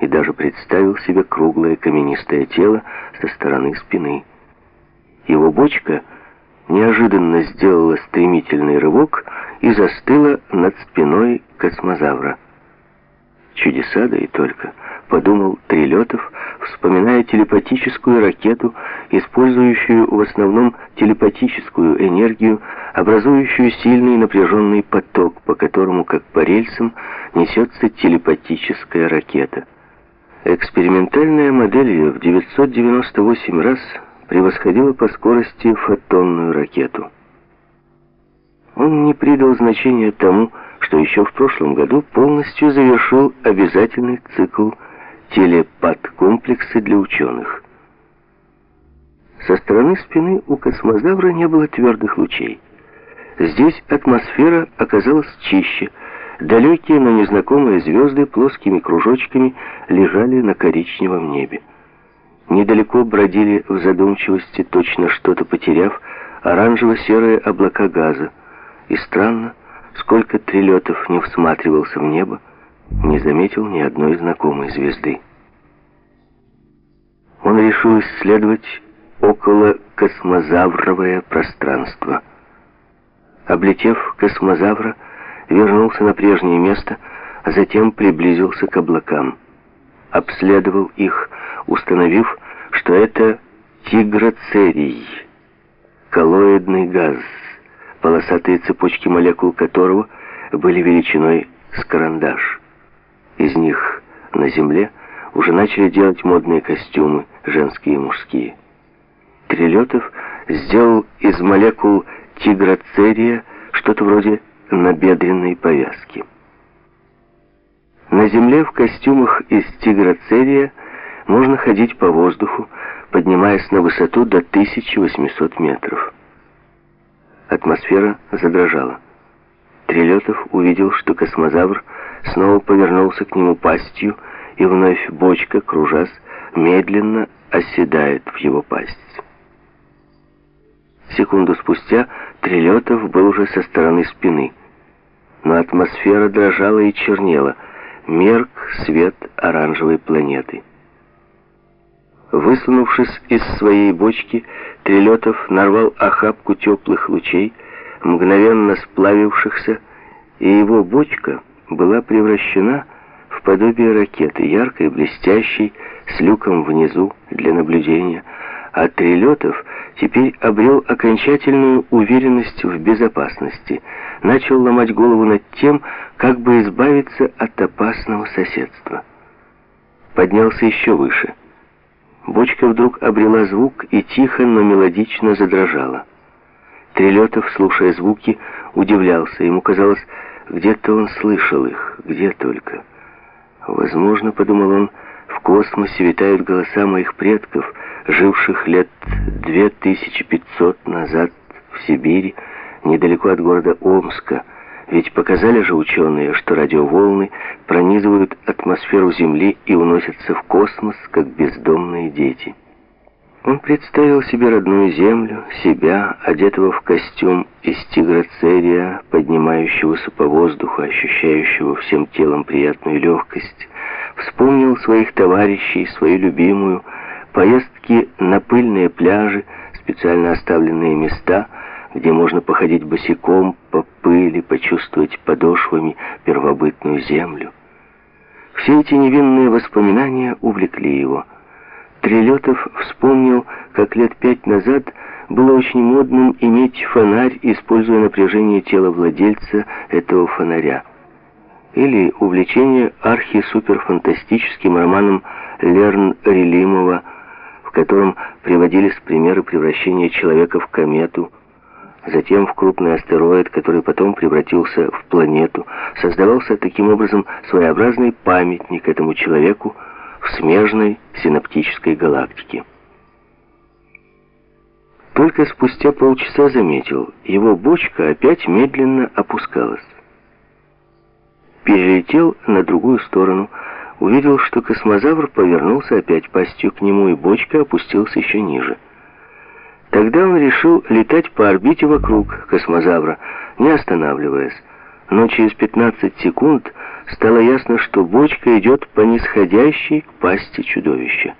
и даже представил себе круглое каменистое тело со стороны спины. Его бочка неожиданно сделала стремительный рывок и застыла над спиной космозавра. Чудеса, да и только, подумал Трилетов, вспоминая телепатическую ракету, использующую в основном телепатическую энергию, образующую сильный напряженный поток, по которому, как по рельсам, несется телепатическая ракета. Экспериментальная модель в 998 раз превосходила по скорости фотонную ракету. Он не придал значения тому, что еще в прошлом году полностью завершил обязательный цикл телепат-комплексы для ученых. Со стороны спины у космозавра не было твердых лучей. Здесь атмосфера оказалась чище. Далекие, но незнакомые звезды плоскими кружочками лежали на коричневом небе. Недалеко бродили в задумчивости, точно что-то потеряв, оранжево-серые облака газа. И странно, сколько трилетов не всматривался в небо, не заметил ни одной знакомой звезды. Он решил исследовать около космозавровое пространство. Облетев космозавра, вернулся на прежнее место, а затем приблизился к облакам. Обследовал их, установив, что это тигроцерий, коллоидный газ, полосатые цепочки молекул которого были величиной с карандаш. Из них на Земле уже начали делать модные костюмы, женские и мужские. Трилетов сделал из молекул тигроцерия что-то вроде набедренной повязки. На Земле в костюмах из тигроцерия можно ходить по воздуху, поднимаясь на высоту до 1800 метров. Атмосфера задрожала. Трилетов увидел, что космозавр снова повернулся к нему пастью, и вновь бочка, кружась, медленно оседает в его пасть. Секунду спустя Трилетов был уже со стороны спины. Но атмосфера дрожала и чернела, мерк свет оранжевой планеты. Высунувшись из своей бочки, Трилетов нарвал охапку теплых лучей, мгновенно сплавившихся, и его бочка была превращена в подобие ракеты, яркой, блестящей, с люком внизу для наблюдения, а Трилетов теперь обрел окончательную уверенность в безопасности, начал ломать голову над тем, как бы избавиться от опасного соседства. Поднялся еще выше. Бочка вдруг обрела звук и тихо, но мелодично задрожала. Трилетов, слушая звуки, удивлялся. Ему казалось, где-то он слышал их, где только. Возможно, подумал он, в космосе витают голоса моих предков, живших лет 2500 назад в Сибири, недалеко от города Омска. Ведь показали же ученые, что радиоволны пронизывают атмосферу Земли и уносятся в космос, как бездомные дети. Он представил себе родную землю, себя, одетого в костюм из тигроцерия, поднимающегося по воздуху, ощущающего всем телом приятную легкость, вспомнил своих товарищей, свою любимую, поездки на пыльные пляжи, специально оставленные места, где можно походить босиком по пыли, почувствовать подошвами первобытную землю. Все эти невинные воспоминания увлекли его – Трилетов вспомнил, как лет пять назад было очень модным иметь фонарь, используя напряжение тела владельца этого фонаря. Или увлечение архи-суперфантастическим романом Лерн Релимова, в котором приводились примеры превращения человека в комету, затем в крупный астероид, который потом превратился в планету. Создавался таким образом своеобразный памятник этому человеку, в смежной синаптической галактике. Только спустя полчаса заметил, его бочка опять медленно опускалась. Перелетел на другую сторону, увидел, что космозавр повернулся опять пастью к нему, и бочка опустилась еще ниже. Тогда он решил летать по орбите вокруг космозавра, не останавливаясь, но через 15 секунд стало ясно, что бочка идет по нисходящей к пасти чудовища.